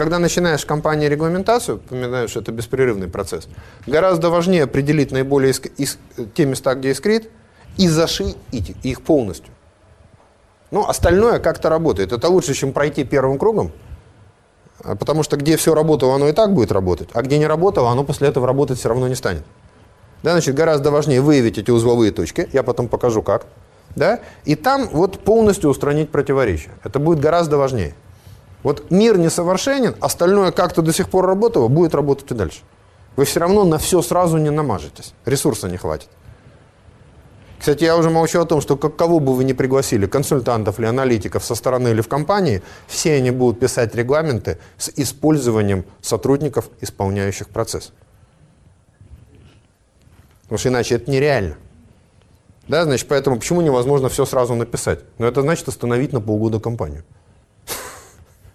Когда начинаешь в компании регламентацию, поминаю, что это беспрерывный процесс, гораздо важнее определить наиболее иск, иск, те места, где искрит, и зашить их полностью. Ну, остальное как-то работает. Это лучше, чем пройти первым кругом, а потому что где все работало, оно и так будет работать, а где не работало, оно после этого работать все равно не станет. Да, значит, гораздо важнее выявить эти узловые точки, я потом покажу как, да, и там вот полностью устранить противоречия. Это будет гораздо важнее. Вот мир несовершенен, остальное как-то до сих пор работало, будет работать и дальше. Вы все равно на все сразу не намажетесь, ресурса не хватит. Кстати, я уже молчу о том, что кого бы вы ни пригласили, консультантов или аналитиков со стороны или в компании, все они будут писать регламенты с использованием сотрудников, исполняющих процесс. Потому что иначе это нереально. Да, значит, поэтому почему невозможно все сразу написать? Ну, это значит остановить на полгода компанию.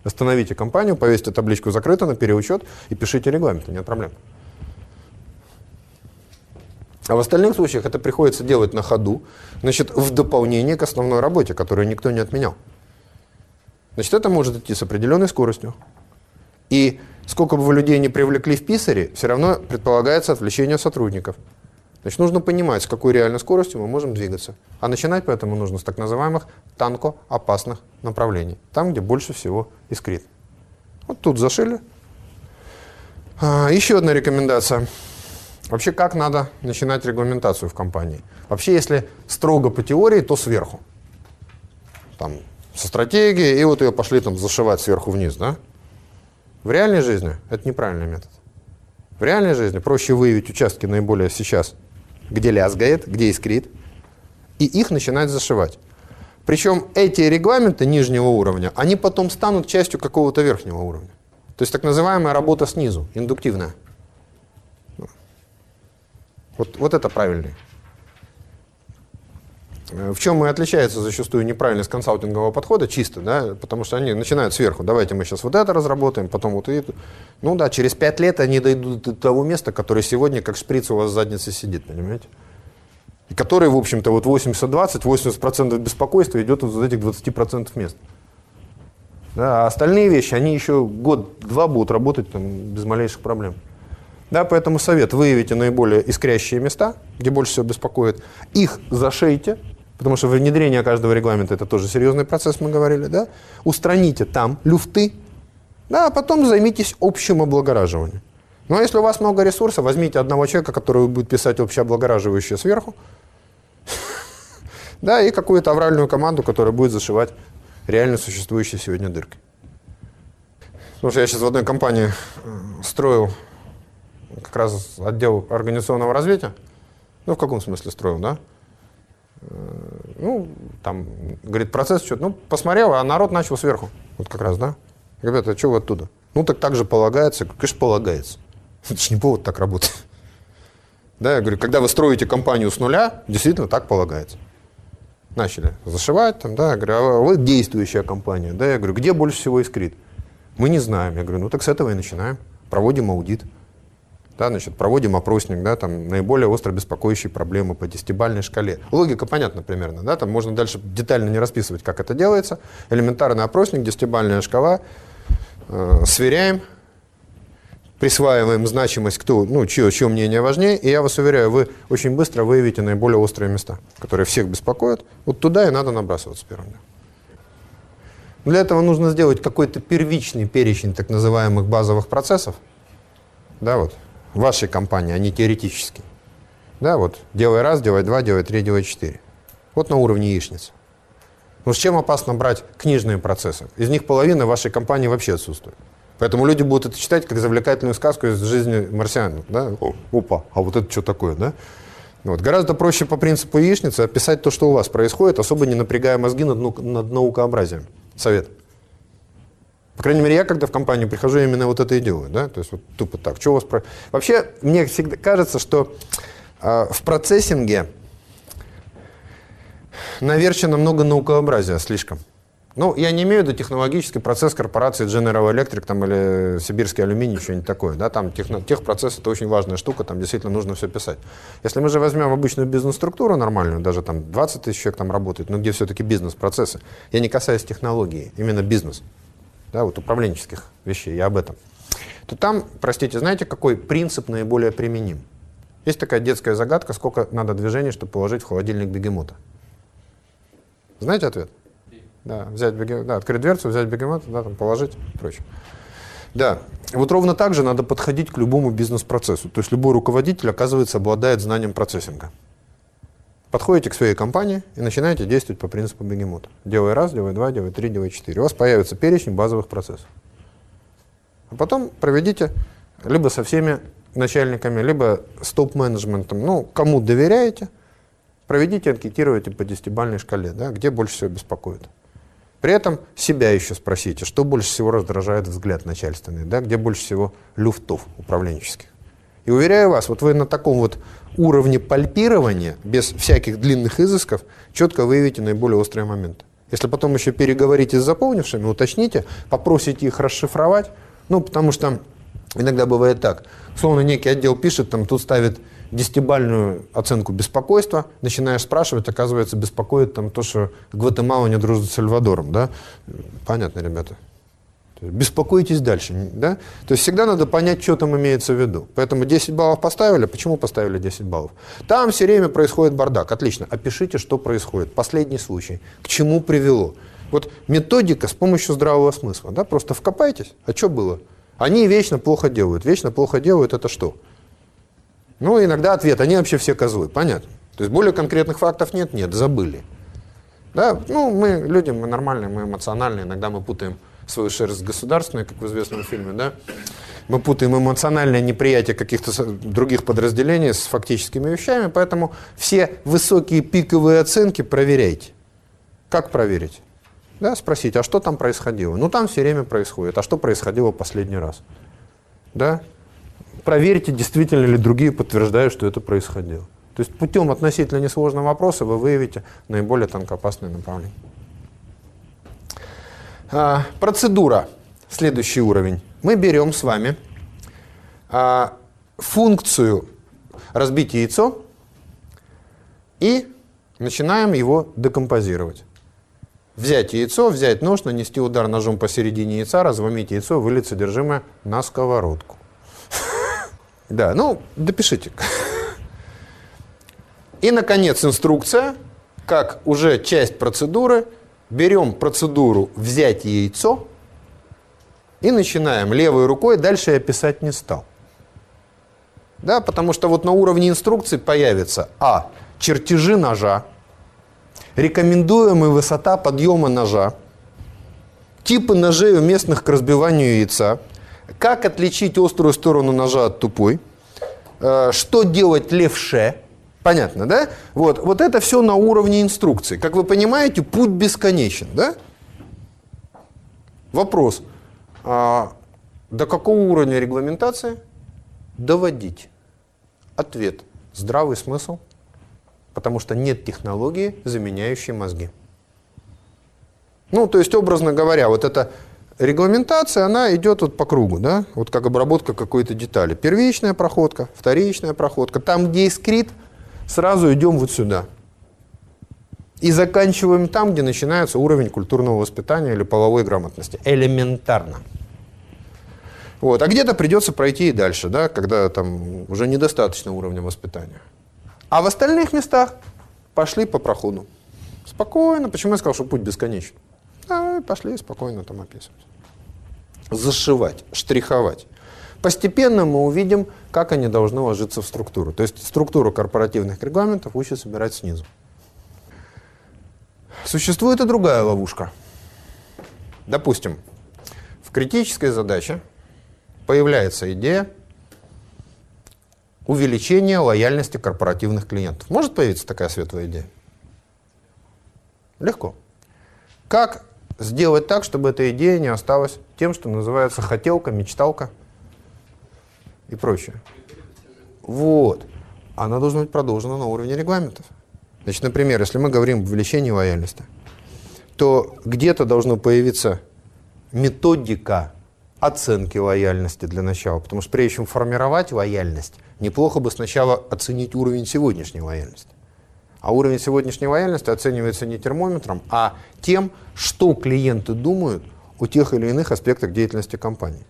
Остановите компанию, повесьте табличку «Закрыто» на переучет и пишите регламенты, нет проблем. А в остальных случаях это приходится делать на ходу, значит, в дополнение к основной работе, которую никто не отменял. Значит, это может идти с определенной скоростью. И сколько бы вы людей не привлекли в писаре, все равно предполагается отвлечение сотрудников. Значит, нужно понимать, с какой реальной скоростью мы можем двигаться. А начинать поэтому нужно с так называемых танко-опасных направлений. Там, где больше всего искрит. Вот тут зашили. А, еще одна рекомендация. Вообще, как надо начинать регламентацию в компании? Вообще, если строго по теории, то сверху. Там, со стратегией, и вот ее пошли там зашивать сверху вниз, да? В реальной жизни это неправильный метод. В реальной жизни проще выявить участки наиболее сейчас, где лязгает, где искрит, и их начинать зашивать. Причем эти регламенты нижнего уровня, они потом станут частью какого-то верхнего уровня. То есть так называемая работа снизу, индуктивная. Вот, вот это правильный. Э, в чем и отличается зачастую неправильность консалтингового подхода, чисто, да, потому что они начинают сверху, давайте мы сейчас вот это разработаем, потом вот это. Ну да, через пять лет они дойдут до того места, которое сегодня как шприц у вас в заднице сидит, понимаете? И который, в общем-то, вот 80-20, 80%, беспокойства идет из этих 20% мест. Да, а остальные вещи, они еще год-два будут работать там, без малейших проблем. Да, поэтому совет, выявите наиболее искрящие места, где больше всего беспокоит, их зашейте, потому что внедрение каждого регламента это тоже серьезный процесс, мы говорили, да, устраните там люфты, да, а потом займитесь общим облагораживанием. Ну, а если у вас много ресурсов, возьмите одного человека, который будет писать общеоблагораживающее сверху, да, и какую-то авральную команду, которая будет зашивать реально существующие сегодня дырки. Потому что я сейчас в одной компании э, строил как раз отдел организационного развития. Ну, в каком смысле строил, да? Э, ну, там, говорит, процесс что-то, ну, посмотрел, а народ начал сверху. Вот как раз, да? Ребята, а что вы оттуда? Ну, так так же полагается. Конечно, полагается. Это же не повод так работать. Да, я говорю, когда вы строите компанию с нуля, действительно так полагается. Начали зашивать, там, да, я говорю, а вы действующая компания, да, я говорю, где больше всего искрит? Мы не знаем. Я говорю, ну так с этого и начинаем. Проводим аудит. Да, значит, проводим опросник, да, там, наиболее остро беспокоящие проблемы по десятибальной шкале. Логика понятна примерно, да, там можно дальше детально не расписывать, как это делается. Элементарный опросник, десятибальная шкала, э, сверяем, присваиваем значимость, кто, ну, чье, чье мнение важнее, и я вас уверяю, вы очень быстро выявите наиболее острые места, которые всех беспокоят. Вот туда и надо набрасываться первым. Для этого нужно сделать какой-то первичный перечень так называемых базовых процессов, да, вот, вашей компании, а не теоретически. Да, вот, делай раз, делай два, делай три, делай четыре. Вот на уровне яичницы. Ну, с чем опасно брать книжные процессы? Из них половина вашей компании вообще отсутствует. Поэтому люди будут это читать как завлекательную сказку из жизни марсиан. Да? Опа, а вот это что такое, да? Вот. Гораздо проще по принципу яичницы описать то, что у вас происходит, особо не напрягая мозги над, над наукообразием. Совет. По крайней мере, я когда в компанию прихожу, именно вот это и делаю. Да? То есть вот тупо так. Что у вас про... Вообще, мне всегда кажется, что э, в процессинге наверчено много наукообразия слишком. Ну, я не имею в виду технологический процесс корпорации General Electric там, или Сибирский алюминий, что-нибудь такое. Да? Там техно, техпроцесс – это очень важная штука, там действительно нужно все писать. Если мы же возьмем обычную бизнес-структуру нормальную, даже там 20 тысяч человек там работает, но где все-таки бизнес-процессы, я не касаюсь технологии, именно бизнес – да, вот управленческих вещей, я об этом, то там, простите, знаете, какой принцип наиболее применим? Есть такая детская загадка, сколько надо движений, чтобы положить в холодильник бегемота. Знаете ответ? Да, взять бегемот, да, открыть дверцу, взять бегемот, да, там, положить и прочее. Да, вот ровно так же надо подходить к любому бизнес-процессу. То есть любой руководитель, оказывается, обладает знанием процессинга. Подходите к своей компании и начинаете действовать по принципу бегемота. Делай раз, делай два, делай три, делай четыре. У вас появится перечень базовых процессов. А потом проведите либо со всеми начальниками, либо с топ-менеджментом, ну, кому доверяете, проведите, анкетируйте по десятибальной шкале, да, где больше всего беспокоит. При этом себя еще спросите, что больше всего раздражает взгляд начальственный, да, где больше всего люфтов управленческих. И уверяю вас, вот вы на таком вот уровне пальпирования, без всяких длинных изысков, четко выявите наиболее острые моменты. Если потом еще переговорите с заполнившими, уточните, попросите их расшифровать, ну, потому что иногда бывает так, словно некий отдел пишет, там тут ставит десятибальную оценку беспокойства, начинаешь спрашивать, оказывается, беспокоит там то, что Гватемала не дружит с Сальвадором, да? Понятно, ребята. Беспокойтесь дальше, да? То есть всегда надо понять, что там имеется в виду. Поэтому 10 баллов поставили. Почему поставили 10 баллов? Там все время происходит бардак. Отлично. Опишите, что происходит. Последний случай. К чему привело? Вот методика с помощью здравого смысла. Да? Просто вкопайтесь. А что было? Они вечно плохо делают. Вечно плохо делают это что? Ну, иногда ответ, они вообще все козлы, понятно. То есть более конкретных фактов нет? Нет, забыли. Да, ну, мы люди, мы нормальные, мы эмоциональные, иногда мы путаем свою шерсть государственной, как в известном фильме, да, мы путаем эмоциональное неприятие каких-то других подразделений с фактическими вещами, поэтому все высокие пиковые оценки проверяйте. Как проверить? Да, спросить, а что там происходило? Ну, там все время происходит. А что происходило последний раз? Да? Проверьте, действительно ли другие подтверждают, что это происходило. То есть путем относительно несложного вопроса вы выявите наиболее тонкопасные направления. А, процедура. Следующий уровень. Мы берем с вами а, функцию разбить яйцо и начинаем его декомпозировать. Взять яйцо, взять нож, нанести удар ножом посередине яйца, разломить яйцо, вылить содержимое на сковородку. Да, ну, допишите. И, наконец, инструкция, как уже часть процедуры – берем процедуру «взять яйцо» и начинаем левой рукой, дальше я писать не стал. Да, потому что вот на уровне инструкции появится А. Чертежи ножа, рекомендуемая высота подъема ножа, типы ножей, уместных к разбиванию яйца, как отличить острую сторону ножа от тупой, э, что делать левше – Понятно, да? Вот, вот это все на уровне инструкции. Как вы понимаете, путь бесконечен, да? Вопрос. А, до какого уровня регламентации доводить? Ответ. Здравый смысл. Потому что нет технологии, заменяющей мозги. Ну, то есть, образно говоря, вот эта регламентация, она идет вот по кругу, да? Вот как обработка какой-то детали. Первичная проходка, вторичная проходка. Там, где искрит – сразу идем вот сюда. И заканчиваем там, где начинается уровень культурного воспитания или половой грамотности. Элементарно. Вот. А где-то придется пройти и дальше, да, когда там уже недостаточно уровня воспитания. А в остальных местах пошли по проходу. Спокойно. Почему я сказал, что путь бесконечен? А, пошли спокойно там описывать. Зашивать, штриховать. Постепенно мы увидим, как они должны ложиться в структуру. То есть структуру корпоративных регламентов лучше собирать снизу. Существует и другая ловушка. Допустим, в критической задаче появляется идея увеличения лояльности корпоративных клиентов. Может появиться такая светлая идея? Легко. Как сделать так, чтобы эта идея не осталась тем, что называется хотелка, мечталка – и прочее. Вот. Она должна быть продолжена на уровне регламентов. Значит, например, если мы говорим об увеличении лояльности, то где-то должно появиться методика оценки лояльности для начала. Потому что прежде чем формировать лояльность, неплохо бы сначала оценить уровень сегодняшней лояльности. А уровень сегодняшней лояльности оценивается не термометром, а тем, что клиенты думают о тех или иных аспектах деятельности компании.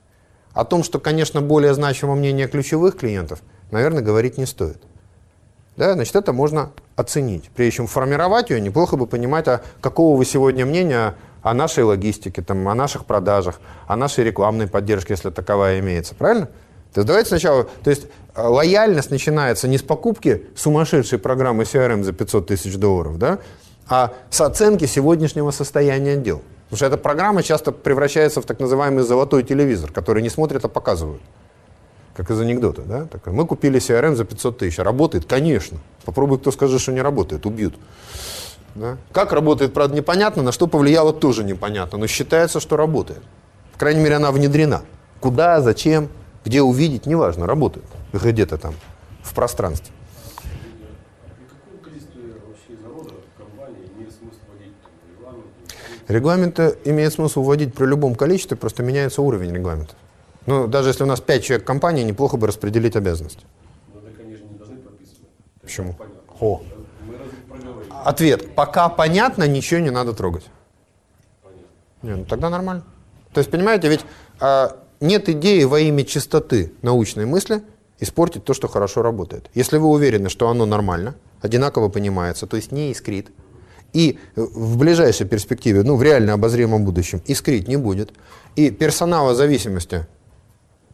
О том, что, конечно, более значимо мнение ключевых клиентов, наверное, говорить не стоит. Да, значит, это можно оценить. Прежде чем формировать ее, неплохо бы понимать, а какого вы сегодня мнения о нашей логистике, там, о наших продажах, о нашей рекламной поддержке, если таковая имеется. Правильно? То есть давайте сначала, то есть э, лояльность начинается не с покупки сумасшедшей программы CRM за 500 тысяч долларов, да, а с оценки сегодняшнего состояния дел. Потому что эта программа часто превращается в так называемый золотой телевизор, который не смотрят, а показывают. Как из анекдота, да? Так, мы купили CRM за 500 тысяч. Работает? Конечно. Попробуй, кто скажет, что не работает, убьют. Да? Как работает, правда, непонятно, на что повлияло, тоже непонятно, но считается, что работает. По крайней мере, она внедрена. Куда, зачем, где увидеть, неважно, работает. Где-то там, в пространстве. Регламенты имеет смысл вводить при любом количестве, просто меняется уровень регламента. Ну, даже если у нас 5 человек в компании, неплохо бы распределить обязанности. Но так они же не должны прописывать. Почему? О. Ответ. Пока понятно, ничего не надо трогать. Понятно. Не, ну тогда нормально. То есть, понимаете, ведь а, нет идеи во имя чистоты научной мысли испортить то, что хорошо работает. Если вы уверены, что оно нормально, одинаково понимается, то есть не искрит, и в ближайшей перспективе, ну, в реально обозримом будущем, искрить не будет, и персонала зависимости,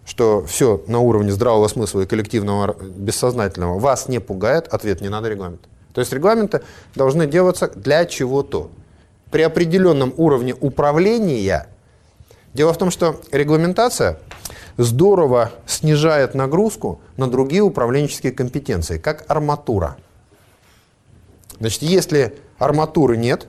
что все на уровне здравого смысла и коллективного бессознательного вас не пугает, ответ не надо регламента. То есть регламенты должны делаться для чего-то. При определенном уровне управления. Дело в том, что регламентация здорово снижает нагрузку на другие управленческие компетенции, как арматура. Значит, если арматуры нет,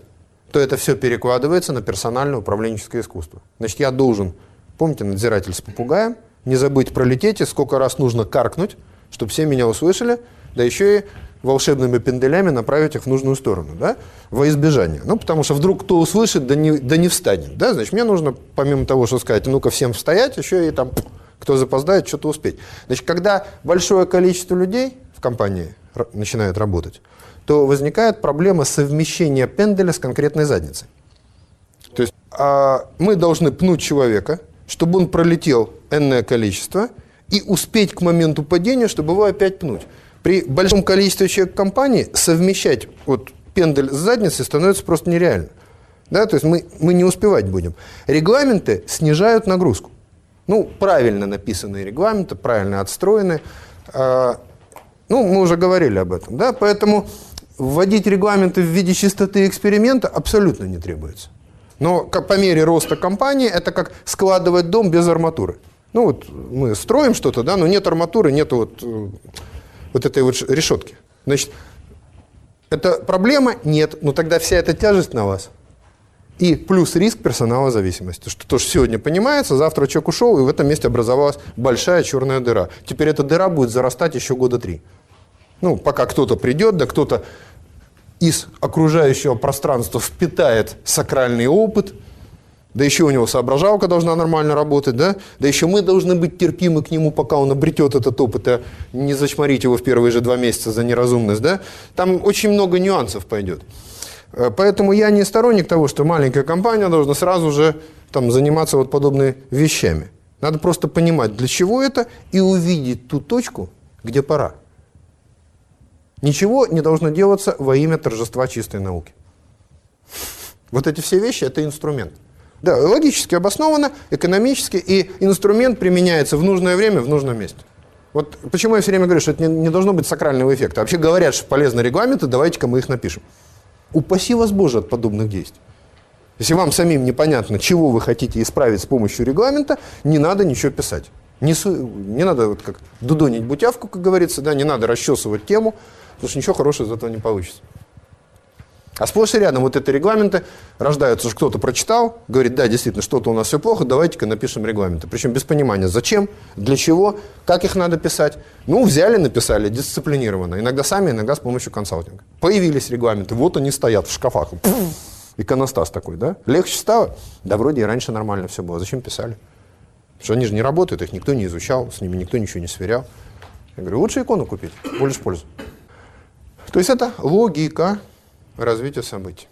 то это все перекладывается на персональное управленческое искусство. Значит, я должен, помните, надзиратель с попугаем, не забыть пролететь сколько раз нужно каркнуть, чтобы все меня услышали, да еще и волшебными пенделями направить их в нужную сторону, да, во избежание. Ну, потому что вдруг кто услышит, да не, да не встанет, да, значит, мне нужно, помимо того, что сказать, ну-ка всем стоять, еще и там, кто запоздает, что-то успеть. Значит, когда большое количество людей в компании начинает работать, то возникает проблема совмещения пенделя с конкретной задницей. То есть а, мы должны пнуть человека, чтобы он пролетел энное количество, и успеть к моменту падения, чтобы его опять пнуть. При большом количестве человек компании совмещать вот пендель с задницей становится просто нереально. Да, то есть мы, мы не успевать будем. Регламенты снижают нагрузку. Ну, правильно написанные регламенты, правильно отстроены. Э, ну, мы уже говорили об этом. Да? Поэтому вводить регламенты в виде чистоты эксперимента абсолютно не требуется. Но как, по мере роста компании это как складывать дом без арматуры. Ну вот мы строим что-то, да, но нет арматуры, нет вот, э, вот этой вот решетки. Значит, это проблема? Нет. Но тогда вся эта тяжесть на вас. И плюс риск персонала зависимости. Что тоже сегодня понимается, завтра человек ушел, и в этом месте образовалась большая черная дыра. Теперь эта дыра будет зарастать еще года три. Ну, пока кто-то придет, да кто-то из окружающего пространства впитает сакральный опыт, да еще у него соображалка должна нормально работать, да? Да еще мы должны быть терпимы к нему, пока он обретет этот опыт, а не зачморить его в первые же два месяца за неразумность, да? Там очень много нюансов пойдет. Э, поэтому я не сторонник того, что маленькая компания должна сразу же там, заниматься вот подобными вещами. Надо просто понимать, для чего это, и увидеть ту точку, где пора. Ничего не должно делаться во имя торжества чистой науки. Вот эти все вещи – это инструмент. Да, логически обоснованно, экономически, и инструмент применяется в нужное время, в нужном месте. Вот почему я все время говорю, что это не, не должно быть сакрального эффекта. Вообще говорят, что полезны регламенты, давайте-ка мы их напишем. Упаси вас Боже от подобных действий. Если вам самим непонятно, чего вы хотите исправить с помощью регламента, не надо ничего писать. Не, не надо вот как дудонить бутявку, как говорится, да, не надо расчесывать тему, потому что ничего хорошего из этого не получится. А сплошь и рядом вот эти регламенты рождаются, что кто-то прочитал, говорит, да, действительно, что-то у нас все плохо, давайте-ка напишем регламенты. Причем без понимания, зачем, для чего, как их надо писать. Ну, взяли, написали, дисциплинированно. Иногда сами, иногда с помощью консалтинга. Появились регламенты, вот они стоят в шкафах. Иконостас такой, да? Легче стало? Да вроде и раньше нормально все было. Зачем писали? Потому что они же не работают, их никто не изучал, с ними никто ничего не сверял. Я говорю, лучше икону купить, больше пользы. То есть это логика развития событий.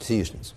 С.